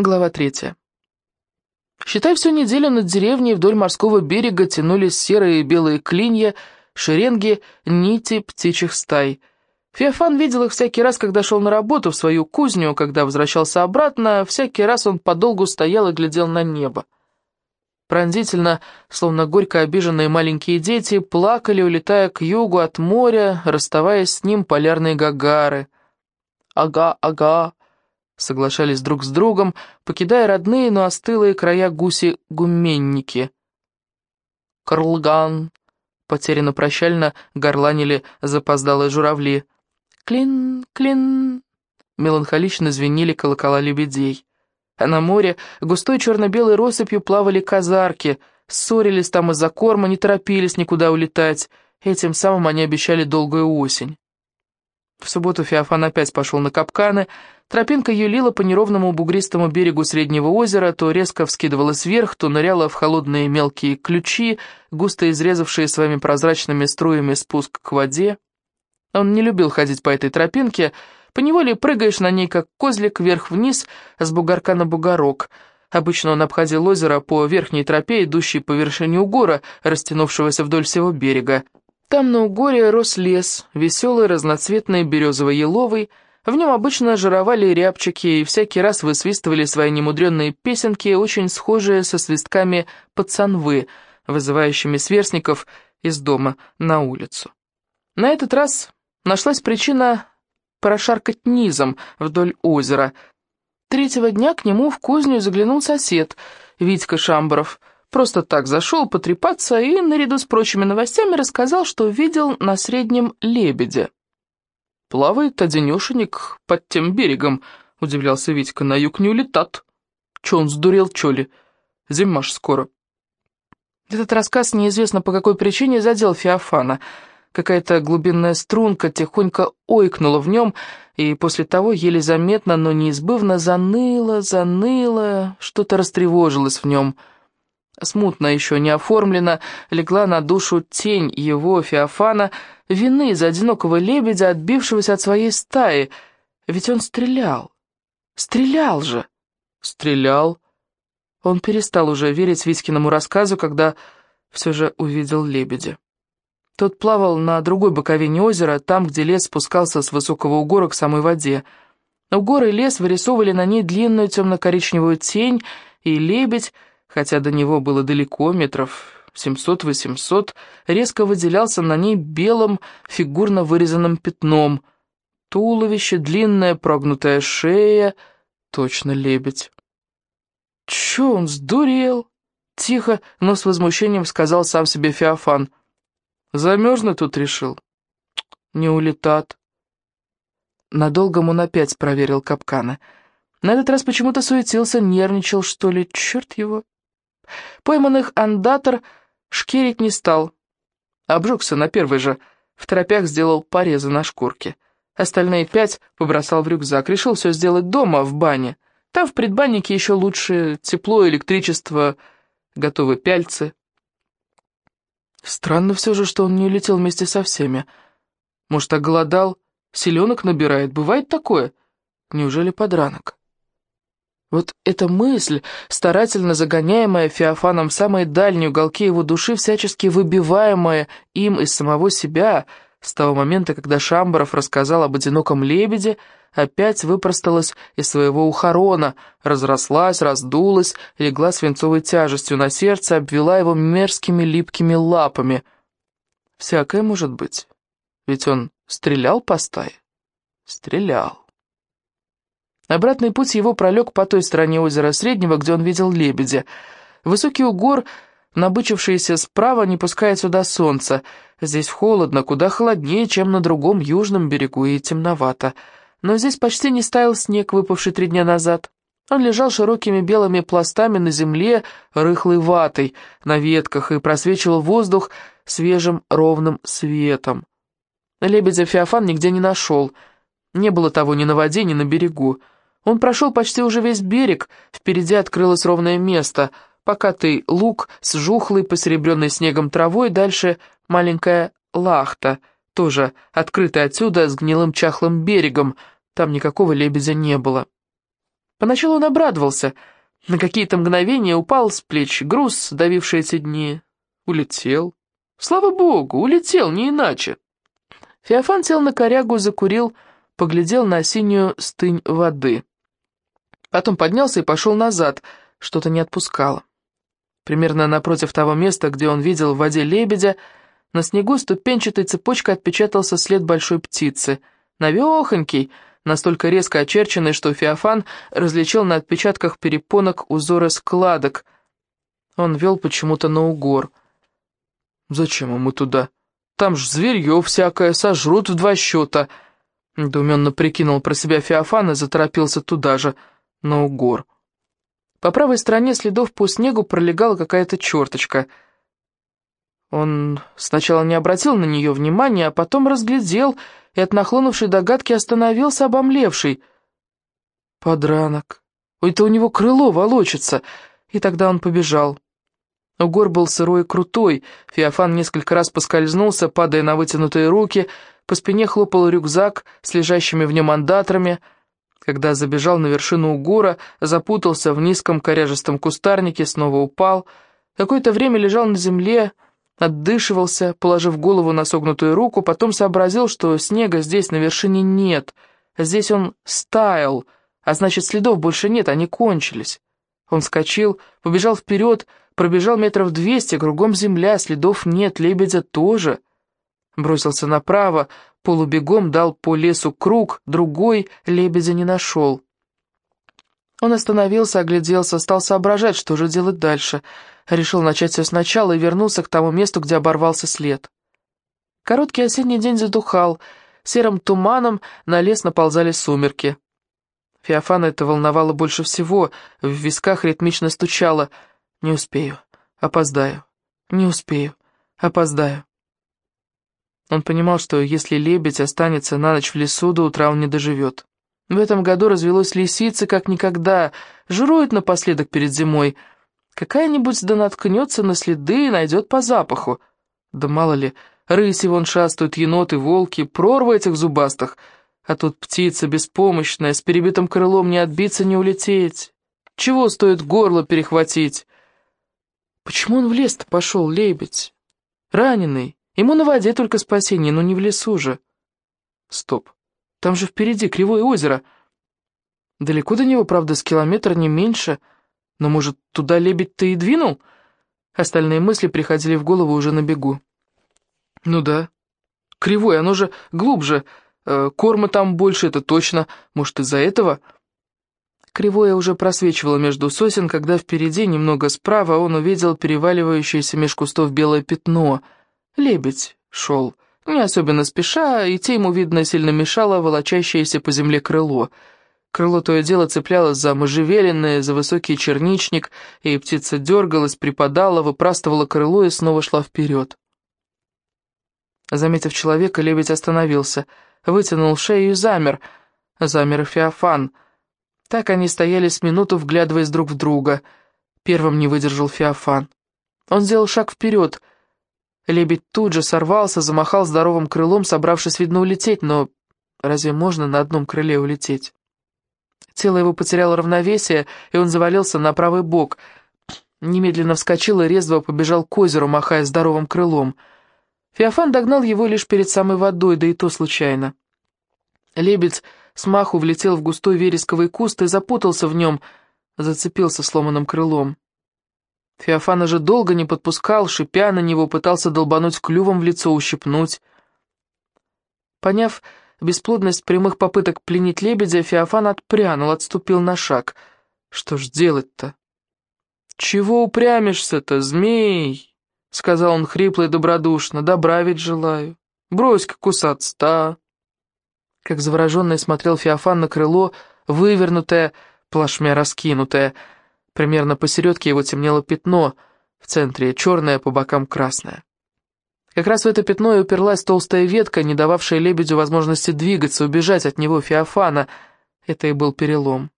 Глава третья. Считай, всю неделю над деревней вдоль морского берега тянулись серые и белые клинья, шеренги, нити птичьих стай. Феофан видел их всякий раз, когда шел на работу в свою кузню, когда возвращался обратно, всякий раз он подолгу стоял и глядел на небо. Пронзительно, словно горько обиженные маленькие дети, плакали, улетая к югу от моря, расставаясь с ним полярные гагары. «Ага, ага», соглашались друг с другом, покидая родные, но остылые края гуси-гуменники. «Карлган!» — потеряно-прощально горланили запоздалые журавли. «Клин, клин!» — меланхолично звенели колокола лебедей. А на море густой черно-белой россыпью плавали казарки, ссорились там из-за корма, не торопились никуда улетать. Этим самым они обещали долгую осень. В субботу Феофан опять пошел на капканы. Тропинка юлила по неровному бугристому берегу Среднего озера, то резко вскидывалась вверх, то ныряла в холодные мелкие ключи, густо изрезавшие своими прозрачными струями спуск к воде. Он не любил ходить по этой тропинке, поневоле прыгаешь на ней, как козлик, вверх-вниз, с бугорка на бугорок. Обычно он обходил озеро по верхней тропе, идущей по вершине угора, растянувшегося вдоль всего берега. Там на угоре рос лес, веселый, разноцветный, березово-еловый. В нем обычно жировали рябчики и всякий раз высвистывали свои немудренные песенки, очень схожие со свистками пацанвы, вызывающими сверстников из дома на улицу. На этот раз нашлась причина прошаркать низом вдоль озера. Третьего дня к нему в кузню заглянул сосед, Витька Шамбаров – Просто так зашел потрепаться и, наряду с прочими новостями, рассказал, что видел на Среднем лебедя. «Плавает одинешенек под тем берегом», — удивлялся Витька, — «на юг не улетат». «Че он сдурел, че ли? Ж скоро». Этот рассказ неизвестно по какой причине задел Феофана. Какая-то глубинная струнка тихонько ойкнула в нем, и после того еле заметно, но неизбывно заныло, заныло, что-то растревожилось в нем — смутно еще не оформлена, легла на душу тень его, Феофана, вины за одинокого лебедя, отбившегося от своей стаи. Ведь он стрелял. Стрелял же. Стрелял. Он перестал уже верить Витькиному рассказу, когда все же увидел лебедя. Тот плавал на другой боковине озера, там, где лес спускался с высокого угора к самой воде. Угор и лес вырисовывали на ней длинную темно-коричневую тень, и лебедь хотя до него было далеко, метров 700-800, резко выделялся на ней белым фигурно вырезанным пятном. Туловище, длинная прогнутая шея, точно лебедь. «Чё он сдурел?» — тихо, но с возмущением сказал сам себе Феофан. «Замёрзнуть тут решил?» «Не улетат». Надолго он опять проверил капканы. На этот раз почему-то суетился, нервничал, что ли, черт его. Пойманных андатор шкерить не стал. Обжегся на первый же, в торопях сделал порезы на шкурке. Остальные пять побросал в рюкзак, решил все сделать дома, в бане. Там в предбаннике еще лучше тепло, электричество, готовы пяльцы. Странно все же, что он не улетел вместе со всеми. Может, оголодал, селенок набирает, бывает такое? Неужели подранок? Вот эта мысль, старательно загоняемая Феофаном в самые дальние уголки его души, всячески выбиваемая им из самого себя, с того момента, когда Шамбаров рассказал об одиноком лебеде, опять выпросталась из своего ухорона, разрослась, раздулась, легла свинцовой тяжестью на сердце, обвела его мерзкими липкими лапами. Всякое может быть, ведь он стрелял по стае? Стрелял. Обратный путь его пролег по той стороне озера Среднего, где он видел лебедя. Высокий угор, набычившийся справа, не пускает сюда солнца. Здесь холодно, куда холоднее, чем на другом южном берегу, и темновато. Но здесь почти не стаял снег, выпавший три дня назад. Он лежал широкими белыми пластами на земле, рыхлой ватой, на ветках, и просвечивал воздух свежим ровным светом. Лебедя Феофан нигде не нашел. Не было того ни на воде, ни на берегу. Он прошел почти уже весь берег, впереди открылось ровное место, покатый луг с жухлой, посеребренной снегом травой, дальше маленькая лахта, тоже открытая отсюда с гнилым чахлым берегом, там никакого лебедя не было. Поначалу он обрадовался. На какие-то мгновения упал с плеч груз, давивший эти дни. Улетел. Слава богу, улетел, не иначе. Феофан сел на корягу, закурил, поглядел на синюю стынь воды. Потом поднялся и пошел назад, что-то не отпускало. Примерно напротив того места, где он видел в воде лебедя, на снегу ступенчатой цепочкой отпечатался след большой птицы. Навехонький, настолько резко очерченный, что Феофан различил на отпечатках перепонок узоры складок. Он вел почему-то на угор. «Зачем ему туда? Там ж зверье всякое, сожрут в два счета!» Недоуменно прикинул про себя Феофан и заторопился туда же, на угор. По правой стороне следов по снегу пролегала какая-то черточка. Он сначала не обратил на нее внимания, а потом разглядел и от нахлынувшей догадки остановился обомлевший. Подранок. Это у него крыло волочится. И тогда он побежал. Угор был сырой и крутой, Феофан несколько раз поскользнулся, падая на вытянутые руки, по спине хлопал рюкзак с лежащими в нем андатрами — когда забежал на вершину угора, запутался в низком коряжестом кустарнике, снова упал. Какое-то время лежал на земле, отдышивался, положив голову на согнутую руку, потом сообразил, что снега здесь на вершине нет. Здесь он стаял, а значит, следов больше нет, они кончились. Он вскочил, побежал вперед, пробежал метров двести, кругом земля, следов нет, лебедя тоже. Бросился направо, полубегом дал по лесу круг, другой лебедя не нашел. Он остановился, огляделся, стал соображать, что же делать дальше. Решил начать все сначала и вернулся к тому месту, где оборвался след. Короткий осенний день затухал, серым туманом на лес наползали сумерки. Феофана это волновало больше всего, в висках ритмично стучало «Не успею, опоздаю, не успею, опоздаю». Он понимал, что если лебедь останется на ночь в лесу, до утра он не доживет. В этом году развелось лисицы как никогда, жирует напоследок перед зимой. Какая-нибудь да наткнется на следы и найдет по запаху. Да мало ли, рыси вон шастают, еноты, волки, прорва этих зубастых. А тут птица беспомощная, с перебитым крылом не отбиться, не улететь. Чего стоит горло перехватить? Почему он в лес-то пошел, лебедь? Раненый, Ему на воде только спасение, но не в лесу же. Стоп, там же впереди кривое озеро. Далеко до него, правда, с километра не меньше, но, может, туда лебедь-то и двинул? Остальные мысли приходили в голову уже на бегу. Ну да, кривое, оно же глубже, э, корма там больше, это точно, может, из-за этого... Кривое уже просвечивало между сосен, когда впереди, немного справа, он увидел переваливающееся меж кустов белое пятно — Лебедь шел, не особенно спеша, и те ему, видно, сильно мешало волочащееся по земле крыло. Крыло то и дело цеплялось за можжевеленное, за высокий черничник, и птица дергалась, припадала, выпрастывала крыло и снова шла вперед. Заметив человека, лебедь остановился, вытянул шею и замер. Замер Феофан. Так они стояли с минуту, вглядываясь друг в друга. Первым не выдержал Феофан. Он сделал шаг вперед — Лебедь тут же сорвался, замахал здоровым крылом, собравшись, видно, улететь, но разве можно на одном крыле улететь? Тело его потеряло равновесие, и он завалился на правый бок. Немедленно вскочил и резво побежал к озеру, махая здоровым крылом. Феофан догнал его лишь перед самой водой, да и то случайно. Лебедь смаху влетел в густой вересковый куст и запутался в нем, зацепился сломанным крылом. Феофана же долго не подпускал, шипя на него, пытался долбануть клювом в лицо, ущипнуть. Поняв бесплодность прямых попыток пленить лебедя, Феофан отпрянул, отступил на шаг. Что ж делать-то? «Чего упрямишься-то, змей?» — сказал он хрипло и добродушно. «Добра ведь желаю. Брось-ка кусаться-то, Как завороженный смотрел Феофан на крыло, вывернутое, плашмя раскинутое — Примерно посередке его темнело пятно, в центре черное, по бокам красное. Как раз в это пятно и уперлась толстая ветка, не дававшая лебедю возможности двигаться, убежать от него Феофана. Это и был перелом.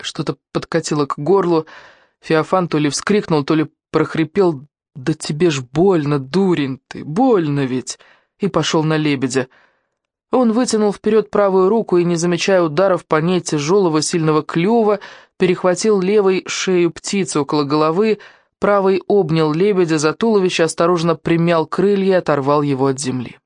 Что-то подкатило к горлу. Феофан то ли вскрикнул, то ли прохрипел «Да тебе ж больно, дурень ты, больно ведь!» и пошел на лебедя. Он вытянул вперед правую руку и, не замечая ударов по ней тяжелого сильного клюва, перехватил левой шею птицы около головы, правой обнял лебедя за туловище, осторожно примял крылья и оторвал его от земли.